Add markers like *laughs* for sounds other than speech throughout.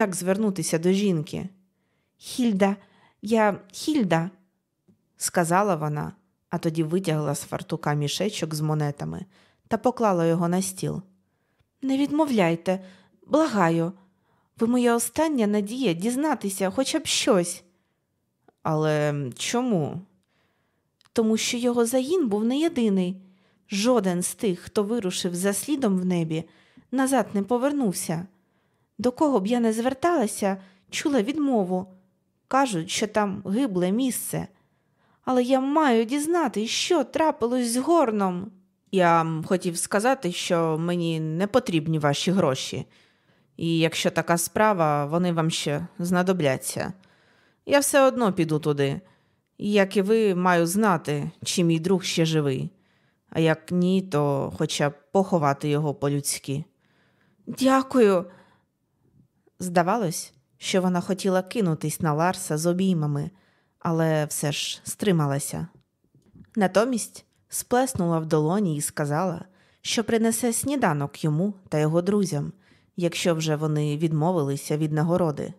як звернутися до жінки. Хільда, я Хільда, сказала вона, а тоді витягла з фартука мішечок з монетами та поклала його на стіл. Не відмовляйте, благаю, ви моя остання надія дізнатися хоча б щось. Але чому? Тому що його загін був не єдиний. Жоден з тих, хто вирушив за слідом в небі, назад не повернувся. До кого б я не зверталася, чула відмову. Кажуть, що там гибле місце. Але я маю дізнати, що трапилось з горном. Я хотів сказати, що мені не потрібні ваші гроші, і якщо така справа, вони вам ще знадобляться. Я все одно піду туди. І, як і ви, маю знати, чи мій друг ще живий, а як ні, то хоча б поховати його по-людськи. Дякую. Здавалось, що вона хотіла кинутись на Ларса з обіймами, але все ж стрималася. Натомість сплеснула в долоні і сказала, що принесе сніданок йому та його друзям, якщо вже вони відмовилися від нагороди.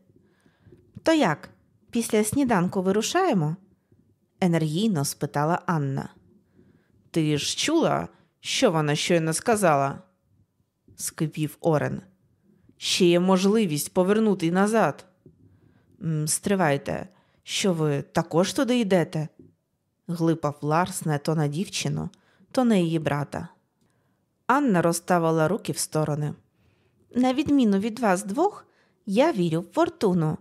То як, після сніданку вирушаємо? енергійно спитала Анна. Ти ж чула, що вона щойно сказала? скипів Орен. Ще є можливість повернути назад. Стривайте, що ви також туди йдете? глипав Ларс не то на дівчину, то на її брата. Анна розставила руки в сторони. На відміну від вас двох, я вірю в фортуну.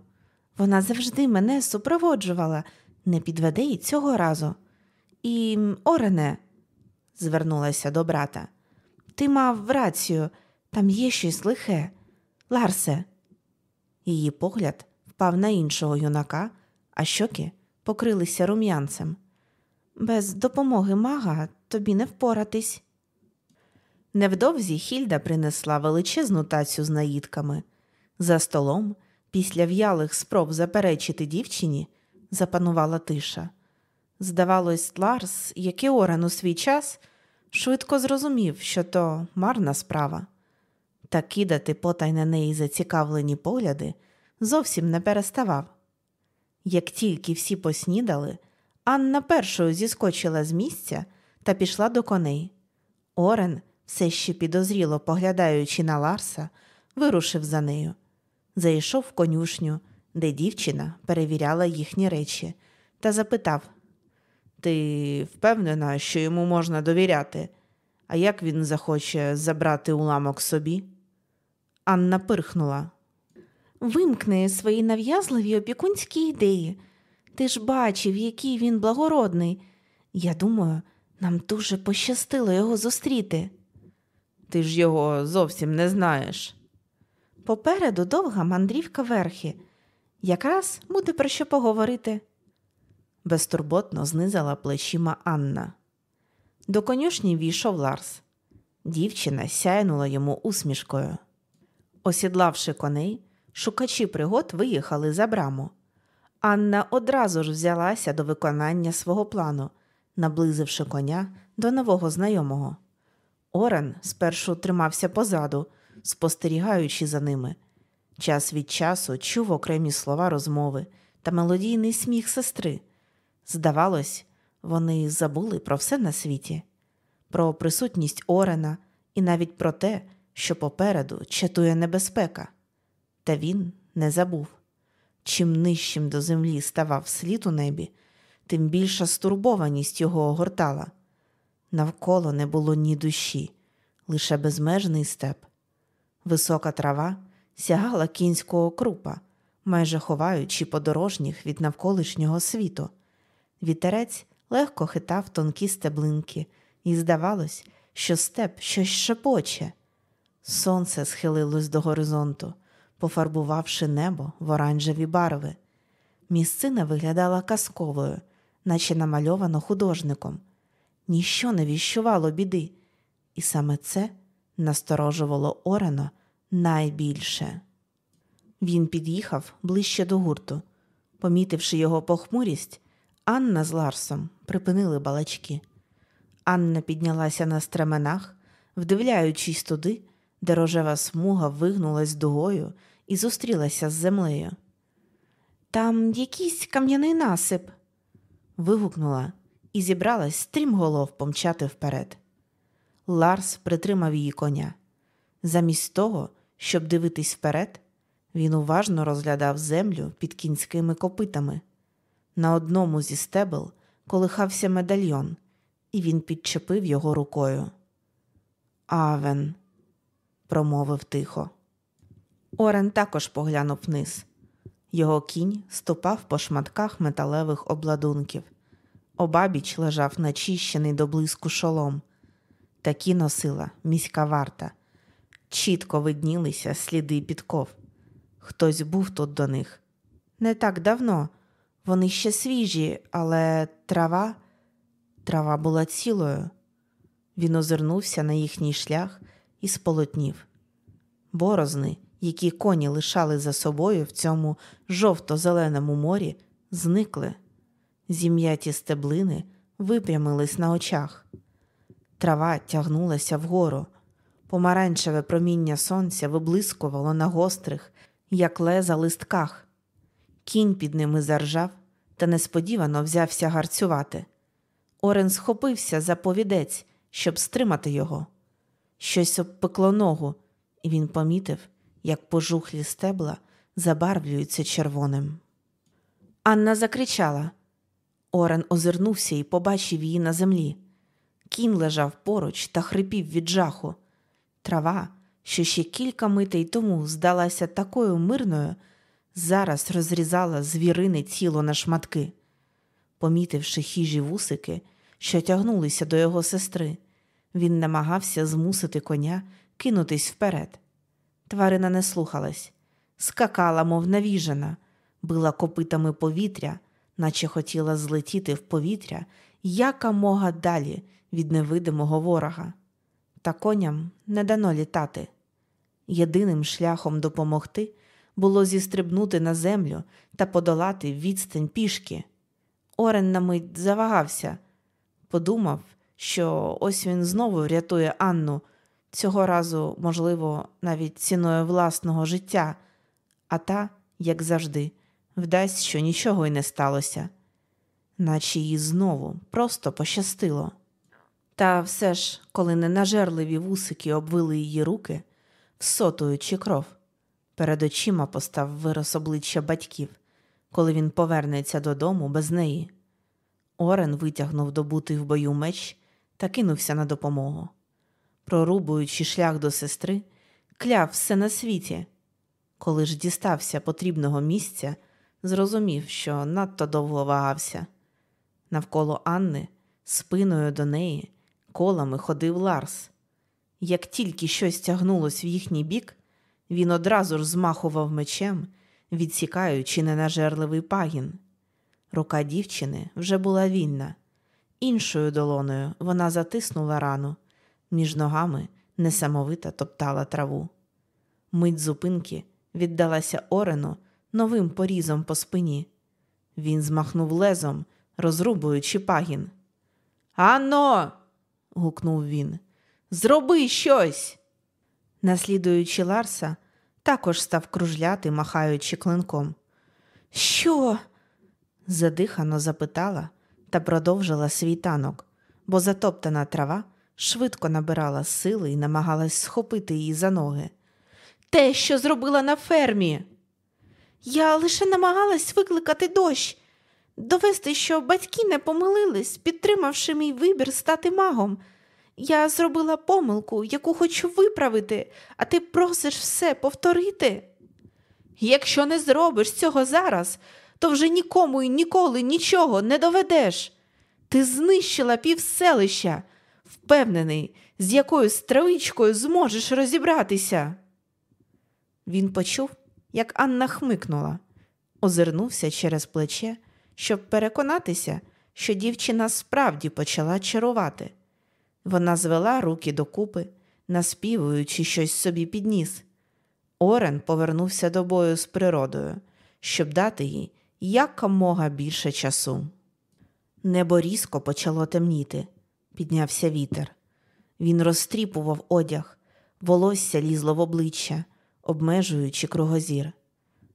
Вона завжди мене супроводжувала, не підведе й цього разу. І, Орене, звернулася до брата, ти мав рацію, там є щось лихе. Ларсе. Її погляд впав на іншого юнака, а щоки покрилися рум'янцем. Без допомоги мага тобі не впоратись. Невдовзі Хільда принесла величезну тацю з наїдками. За столом, після в'ялих спроб заперечити дівчині, запанувала тиша. Здавалось, Ларс, як і Орен у свій час, швидко зрозумів, що то марна справа. Та кидати потай на неї зацікавлені погляди зовсім не переставав. Як тільки всі поснідали, Анна першою зіскочила з місця та пішла до коней. Орен, все ще підозріло поглядаючи на Ларса, вирушив за нею. Зайшов в конюшню, де дівчина перевіряла їхні речі, та запитав Ти впевнена, що йому можна довіряти? А як він захоче забрати уламок собі? Анна пирхнула. Вимкни свої нав'язливі опікунські ідеї. Ти ж бачив, який він благородний. Я думаю, нам дуже пощастило його зустріти. Ти ж його зовсім не знаєш. Попереду довга мандрівка верхи. Якраз буде про що поговорити. Безтурботно знизала плечима Анна. До конюшні війшов Ларс. Дівчина сяйнула йому усмішкою. Осідлавши коней, шукачі пригод виїхали за браму. Анна одразу ж взялася до виконання свого плану, наблизивши коня до нового знайомого. Орен спершу тримався позаду, спостерігаючи за ними. Час від часу чув окремі слова розмови та мелодійний сміх сестри. Здавалось, вони забули про все на світі, про присутність Орена і навіть про те, що попереду чатує небезпека. Та він не забув. Чим нижчим до землі ставав слід у небі, тим більша стурбованість його огортала. Навколо не було ні душі, лише безмежний степ. Висока трава сягала кінського крупа, майже ховаючи подорожніх від навколишнього світу. Вітерець легко хитав тонкі стеблинки, і здавалось, що степ щось шепоче. Сонце схилилось до горизонту, пофарбувавши небо в оранжеві барви. Місцина виглядала казковою, наче намальовано художником. Ніщо не віщувало біди, і саме це насторожувало Орена найбільше. Він під'їхав ближче до гурту. Помітивши його похмурість, Анна з Ларсом припинили балачки. Анна піднялася на стременах, вдивляючись туди, де рожева смуга вигнулась дугою і зустрілася з землею. Там якийсь кам'яний насип. вигукнула і зібралась стрімголов помчати вперед. Ларс притримав її коня. Замість того, щоб дивитись вперед, він уважно розглядав землю під кінськими копитами. На одному зі стебел колихався медальйон, і він підчепив його рукою. Авен, промовив тихо. Орен також поглянув вниз. Його кінь ступав по шматках металевих обладунків. Обабіч лежав начищений до блиску шолом. Такі носила міська варта. Чітко виднілися сліди підков. Хтось був тут до них. Не так давно. Вони ще свіжі, але трава трава була цілою. Він озирнувся на їхній шлях і сполотнів. Борозни, які коні лишали за собою в цьому жовто-зеленому морі, зникли. Зім'яті стеблини випрямились на очах. Трава тягнулася вгору. Помаранчеве проміння сонця виблискувало на гострих, як леза листках. Кінь під ними заржав та несподівано взявся гарцювати. Орен схопився за повідець, щоб стримати його. Щось обпекло ногу, і він помітив, як пожухлі стебла забарвлюються червоним. Анна закричала. Орен озирнувся і побачив її на землі. Кін лежав поруч та хрипів від жаху. Трава, що ще кілька митей тому здалася такою мирною, зараз розрізала звірине тіло на шматки. Помітивши хижі вусики, що тягнулися до його сестри, він намагався змусити коня кинутись вперед. Тварина не слухалась, скакала, мов навіжена, била копитами повітря, наче хотіла злетіти в повітря якомога далі від невидимого ворога. Та коням не дано літати. Єдиним шляхом допомогти було зістрибнути на землю та подолати відстань пішки. Орен на мить завагався, подумав, що ось він знову рятує Анну, цього разу, можливо, навіть ціною власного життя, а та, як завжди, вдасть, що нічого й не сталося, наче їй знову просто пощастило. Та все ж, коли ненажерливі вусики обвили її руки, всотуючи кров, перед очима постав вираз обличчя батьків, коли він повернеться додому без неї. Орен витягнув добутий в бою меч та кинувся на допомогу. Прорубуючи шлях до сестри, кляв все на світі. Коли ж дістався потрібного місця, зрозумів, що надто довго вагався. Навколо Анни, спиною до неї, колами ходив Ларс. Як тільки щось тягнулось в їхній бік, він одразу ж змахував мечем, відсікаючи ненажерливий пагін. Рука дівчини вже була вільна. Іншою долоною вона затиснула рану, між ногами несамовито топтала траву. Мить зупинки віддалася Орену новим порізом по спині. Він змахнув лезом, розрубуючи пагін. Анно. гукнув він. Зроби щось. Наслідуючи Ларса, також став кружляти, махаючи клинком. Що? задихано запитала та продовжила свій танок, бо затоптана трава швидко набирала сили і намагалась схопити її за ноги. Те, що зробила на фермі. Я лише намагалась викликати дощ, довести, що батьки не помилились, підтримавши мій вибір стати магом. Я зробила помилку, яку хочу виправити, а ти просиш все повторити. Якщо не зробиш цього зараз, то вже нікому і ніколи нічого не доведеш. Ти знищила півселища, впевнений, з якою стравичкою зможеш розібратися. Він почув, як Анна хмикнула, озирнувся через плече, щоб переконатися, що дівчина справді почала чарувати. Вона звела руки докупи, наспівуючи щось собі під ніс. Орен повернувся до бою з природою, щоб дати їй якомога більше часу. Небо різко почало темніти, піднявся вітер. Він розтріпував одяг, волосся лізло в обличчя, обмежуючи кругозір.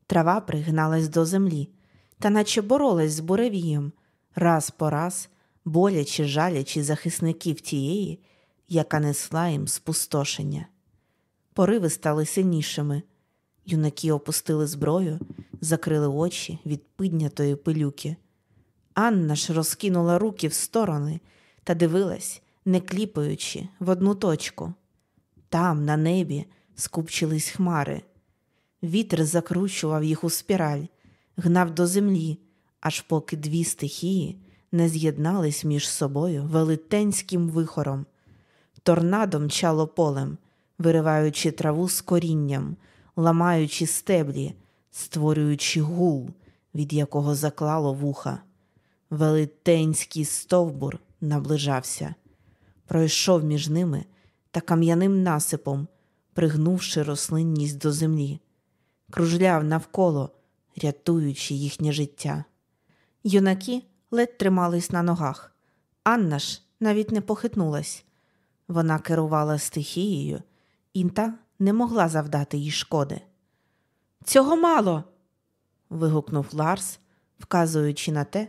Трава пригналась до землі та наче боролась з буревієм, раз по раз, боляче жалячи захисників тієї, яка несла їм спустошення. Пориви стали сильнішими. Юнаки опустили зброю, закрили очі від піднятої пилюки. Анна ж розкинула руки в сторони та дивилась, не кліпаючи, в одну точку. Там, на небі, скупчились хмари. Вітер закручував їх у спіраль, гнав до землі, аж поки дві стихії не з'єднались між собою велетенським вихором. Торнадо мчало полем, вириваючи траву з корінням, ламаючи стеблі, створюючи гул, від якого заклало вуха. Велетенський стовбур наближався, пройшов між ними та кам'яним насипом, пригнувши рослинність до землі, кружляв навколо, рятуючи їхнє життя. Юнаки ледь тримались на ногах. Анна ж навіть не похитнулась. Вона керувала стихією, і та не могла завдати їй шкоди. Цього мало. вигукнув Ларс, вказуючи на те,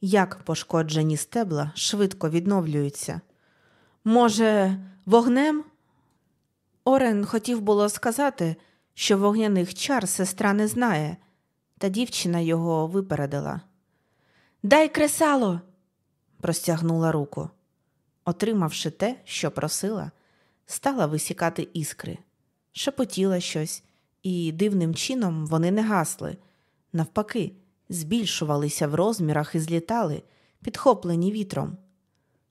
як пошкоджені стебла швидко відновлюються. Може, вогнем? Орен хотів було сказати, що вогняних чар сестра не знає, та дівчина його випередила. Дай кресало, простягнула руку. Отримавши те, що просила, стала висікати іскри, шепотіла щось, і дивним чином вони не гасли. Навпаки, збільшувалися в розмірах і злітали, підхоплені вітром.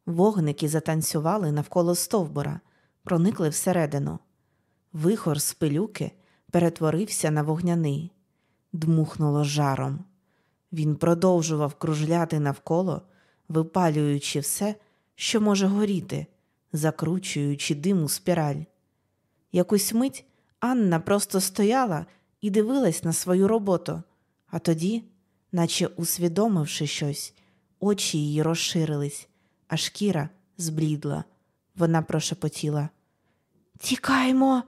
Вогники затанцювали навколо стовбура, проникли всередину. Вихор з пилюки перетворився на вогняний, дмухнуло жаром. Він продовжував кружляти навколо, випалюючи все, що може горіти, закручуючи дим у спіраль. Якусь мить Анна просто стояла і дивилась на свою роботу, а тоді, наче усвідомивши щось, очі її розширились, а шкіра зблідла. Вона прошепотіла Тікаймо.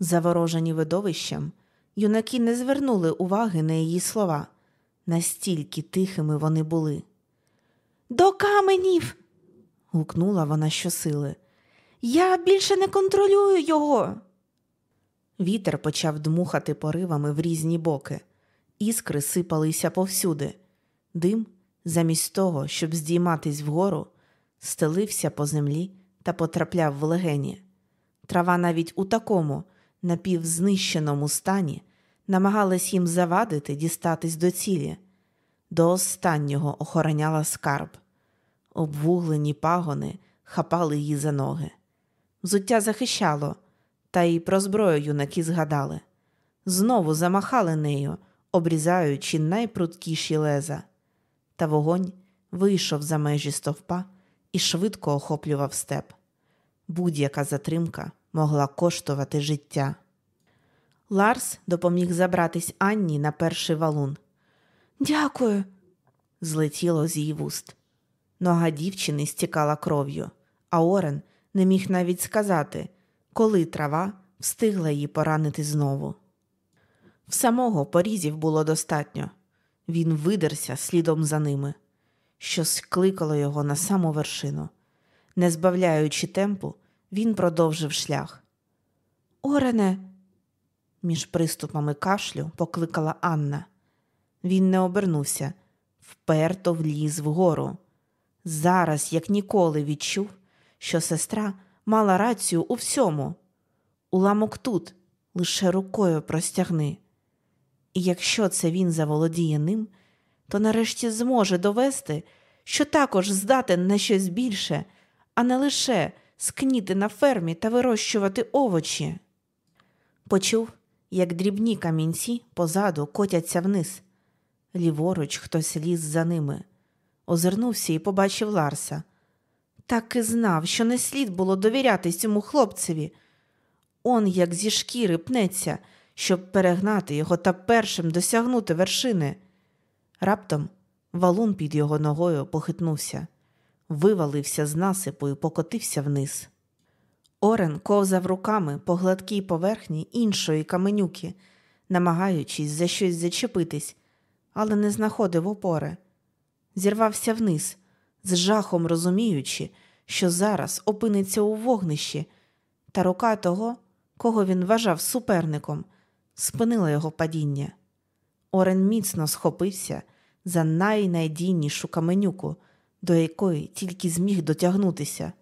Заворожені видовищем, юнаки не звернули уваги на її слова, настільки тихими вони були. До каменів. гукнула вона щосили. Я більше не контролюю його. Вітер почав дмухати поривами в різні боки, іскри сипалися повсюди. Дим, замість того, щоб здійматись вгору, стелився по землі та потрапляв в легені. Трава навіть у такому напівзнищеному стані намагалась їм завадити дістатись до цілі. До останнього охороняла скарб. Обвуглені пагони хапали її за ноги. Взуття захищало, та й про зброю юнаки згадали. Знову замахали нею, обрізаючи найпрудкіші леза. Та вогонь вийшов за межі стовпа і швидко охоплював степ. Будь-яка затримка могла коштувати життя. Ларс допоміг забратись Анні на перший валун. Дякую, злетіло з її вуст. Нога дівчини стікала кров'ю, а Орен не міг навіть сказати, коли трава встигла її поранити знову. В самого порізів було достатньо. Він видерся слідом за ними, щось кликало його на саму вершину. Не збавляючи темпу, він продовжив шлях. Орене, між приступами кашлю покликала Анна. Він не обернувся, вперто вліз вгору. Зараз, як ніколи, відчув, що сестра мала рацію у всьому. Уламок тут, лише рукою простягни. І якщо це він заволодіє ним, то нарешті зможе довести, що також здатен на щось більше, а не лише скніти на фермі та вирощувати овочі. Почув, як дрібні камінці позаду котяться вниз. Ліворуч хтось ліз за ними. Озирнувся і побачив Ларса. Так і знав, що не слід було довіряти цьому хлопцеві. Он як зі шкіри пнеться, щоб перегнати його та першим досягнути вершини. Раптом валун під його ногою похитнувся, вивалився з насипу і покотився вниз. Орен ковзав руками по гладкій поверхні іншої каменюки, намагаючись за щось зачепитись, але не знаходив опори. Зірвався вниз, з жахом розуміючи, що зараз опиниться у вогнищі, та рука того, кого він вважав суперником, спинила його падіння. Орен міцно схопився за найнайдійнішу каменюку, до якої тільки зміг дотягнутися.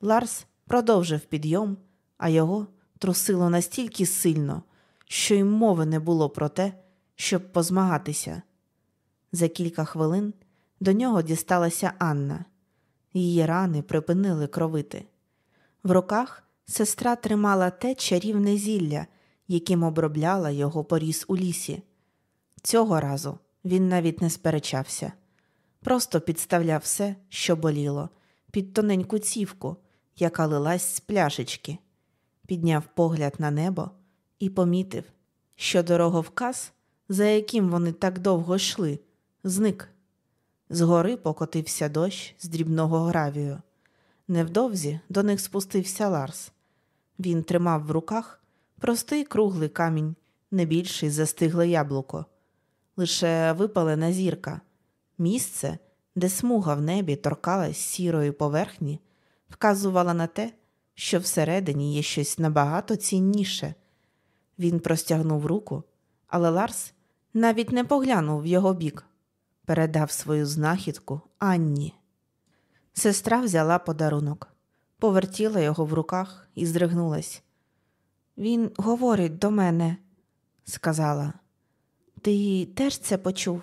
Ларс продовжив підйом, а його трусило настільки сильно, що й мови не було про те, щоб позмагатися. За кілька хвилин до нього дісталася Анна. Її рани припинили кровити. В руках сестра тримала те чарівне зілля, яким обробляла його поріс у лісі. Цього разу він навіть не сперечався, просто підставляв все, що боліло, під тоненьку цівку, яка лилась з пляшечки, підняв погляд на небо і помітив, що дороговказ, за яким вони так довго йшли, зник. Згори покотився дощ з дрібного гравію. Невдовзі до них спустився Ларс. Він тримав в руках простий круглий камінь, не більший застигле яблуко, лише випалена зірка, місце, де смуга в небі торкалась сірої поверхні, вказувала на те, що всередині є щось набагато цінніше. Він простягнув руку, але Ларс навіть не поглянув в його бік, передав свою знахідку Анні. Сестра взяла подарунок, повертіла його в руках і здригнулась. Він говорить до мене, сказала. Ти теж це почув?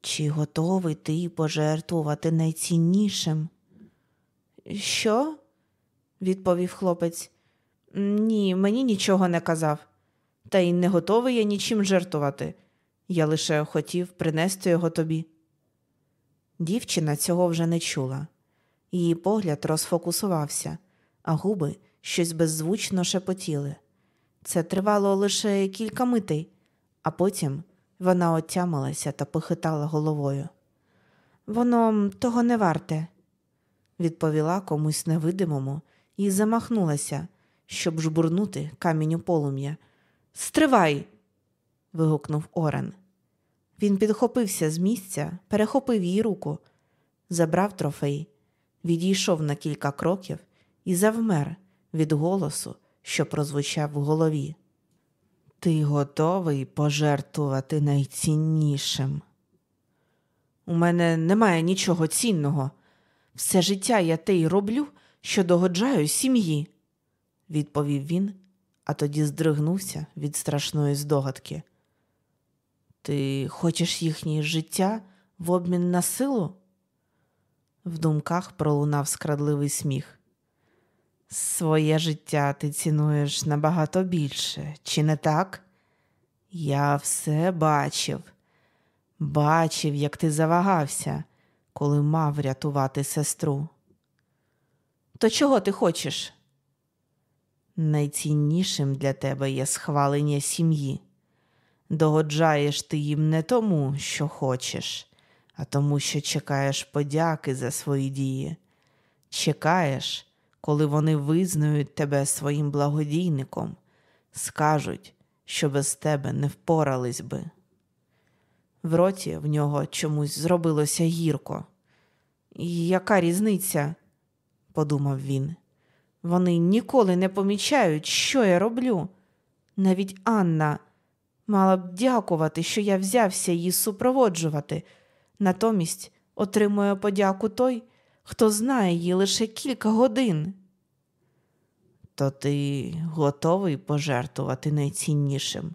Чи готовий ти пожертвувати найціннішим? Що? відповів хлопець. Ні, мені нічого не казав, та й не готовий я нічим жертвувати. Я лише хотів принести його тобі. Дівчина цього вже не чула. Її погляд розфокусувався, а губи щось беззвучно шепотіли. Це тривало лише кілька митей, а потім вона отямилася та похитала головою. Воно того не варте, відповіла комусь невидимому і замахнулася, щоб жбурнути камінь у полум'я. Стривай. Вигукнув Орен. Він підхопився з місця, перехопив її руку, забрав трофей, відійшов на кілька кроків і завмер від голосу, що прозвучав в голові. Ти готовий пожертвувати найціннішим? У мене немає нічого цінного. Все життя я те й роблю, що догоджаю сім'ї, відповів він, а тоді здригнувся від страшної здогадки. Ти хочеш їхнє життя в обмін на силу? В думках пролунав скрадливий сміх. Своє життя ти цінуєш набагато більше, чи не так? Я все бачив, бачив, як ти завагався, коли мав рятувати сестру. То чого ти хочеш? Найціннішим для тебе є схвалення сім'ї. Догоджаєш ти їм не тому, що хочеш, а тому, що чекаєш подяки за свої дії. Чекаєш, коли вони визнають тебе своїм благодійником, скажуть, що без тебе не впорались би. В роті в нього чомусь зробилося гірко. Яка різниця? подумав він. Вони ніколи не помічають, що я роблю. Навіть Анна мала б дякувати, що я взявся її супроводжувати, натомість отримує подяку той, хто знає її лише кілька годин. То ти готовий пожертвувати найціннішим?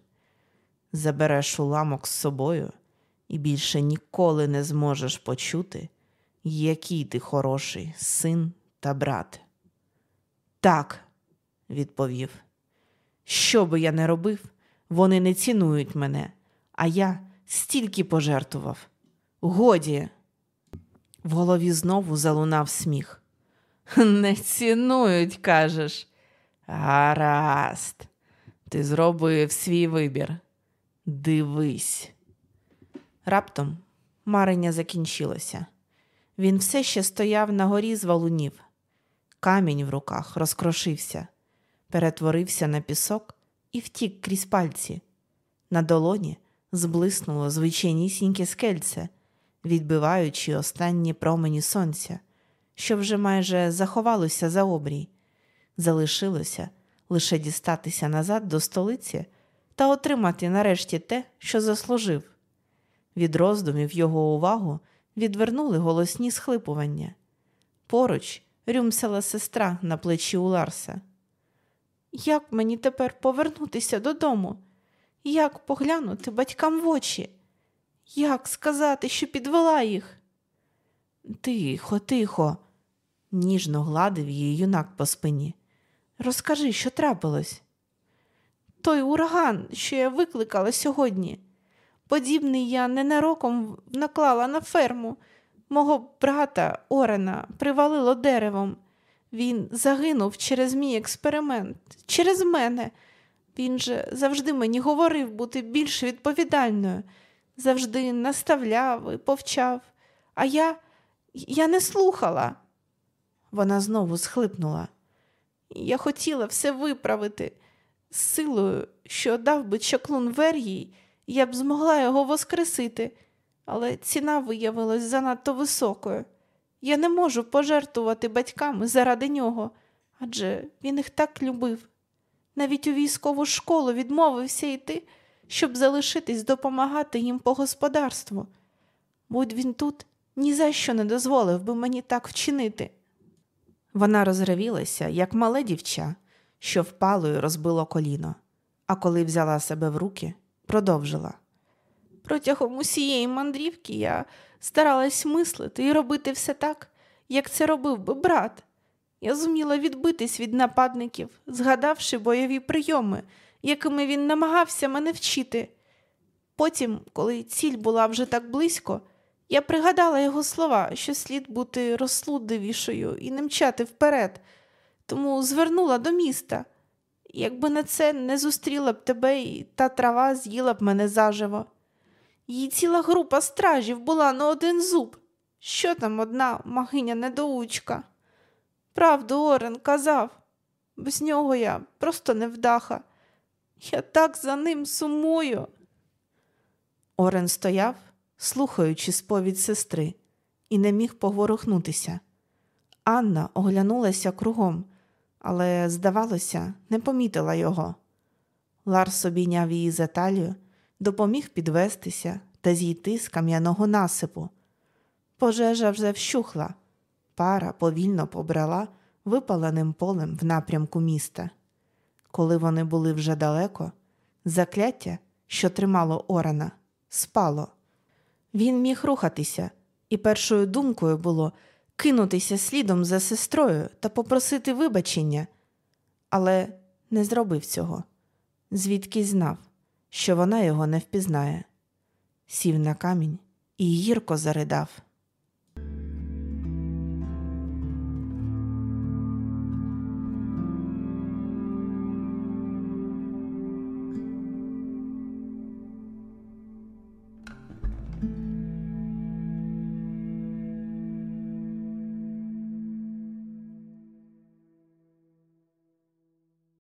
Забереш уламок з собою і більше ніколи не зможеш почути, який ти хороший син та брат. Так, відповів, що би я не робив, вони не цінують мене, а я стільки пожертвував. Годі. В голові знову залунав сміх. *laughs* Не цінують, кажеш. Гаразд, ти зробив свій вибір. Дивись. Раптом марення закінчилося. Він все ще стояв на горі з валунів. Камінь в руках розкрошився, перетворився на пісок і втік крізь пальці. На долоні зблиснуло звичайнісіньке скельце, відбиваючи останні промені сонця, що вже майже заховалося за обрій. Залишилося лише дістатися назад до столиці та отримати нарешті те, що заслужив. Від роздумів його увагу відвернули голосні схлипування. Поруч рюмсала сестра на плечі у Ларса. Як мені тепер повернутися додому? Як поглянути батькам в очі? Як сказати, що підвела їх? Тихо, тихо, ніжно гладив її юнак по спині. Розкажи, що трапилось? Той ураган, що я викликала сьогодні. Подібний я ненароком наклала на ферму. Мого брата Орена привалило деревом. Він загинув через мій експеримент, через мене. Він же завжди мені говорив бути більш відповідальною, завжди наставляв і повчав. А я я не слухала. Вона знову схлипнула. Я хотіла все виправити. З силою, що дав би чаклун Вергій, я б змогла його воскресити, але ціна виявилась занадто високою. Я не можу пожертвувати батьками заради нього, адже він їх так любив. Навіть у військову школу відмовився йти, щоб залишитись допомагати їм по господарству. Будь він тут, ні за що не дозволив би мені так вчинити. Вона розревілася, як мале дівча, що впало і розбило коліно, а коли взяла себе в руки, продовжила. Протягом усієї мандрівки я старалась мислити і робити все так, як це робив би брат. Я зуміла відбитись від нападників, згадавши бойові прийоми, якими він намагався мене вчити. Потім, коли ціль була вже так близько, я пригадала його слова, що слід бути розсудливішою і не мчати вперед, тому звернула до міста. Якби на це не зустріла б тебе, і та трава з'їла б мене заживо. Її ціла група стражів була на один зуб. Що там одна магиня недоучка? Правду Орен казав, без нього я просто невдаха. Я так за ним сумую. Орен стояв, слухаючи сповідь сестри, і не міг поворухнутися. Анна оглянулася кругом, але, здавалося, не помітила його. Ларс обійняв її за талію, допоміг підвестися та зійти з кам'яного насипу. Пожежа вже вщухла, пара повільно побрала випаленим полем в напрямку міста. Коли вони були вже далеко, закляття, що тримало Орана, спало. Він міг рухатися, і першою думкою було кинутися слідом за сестрою та попросити вибачення, але не зробив цього, звідки знав, що вона його не впізнає. Сів на камінь і гірко заридав.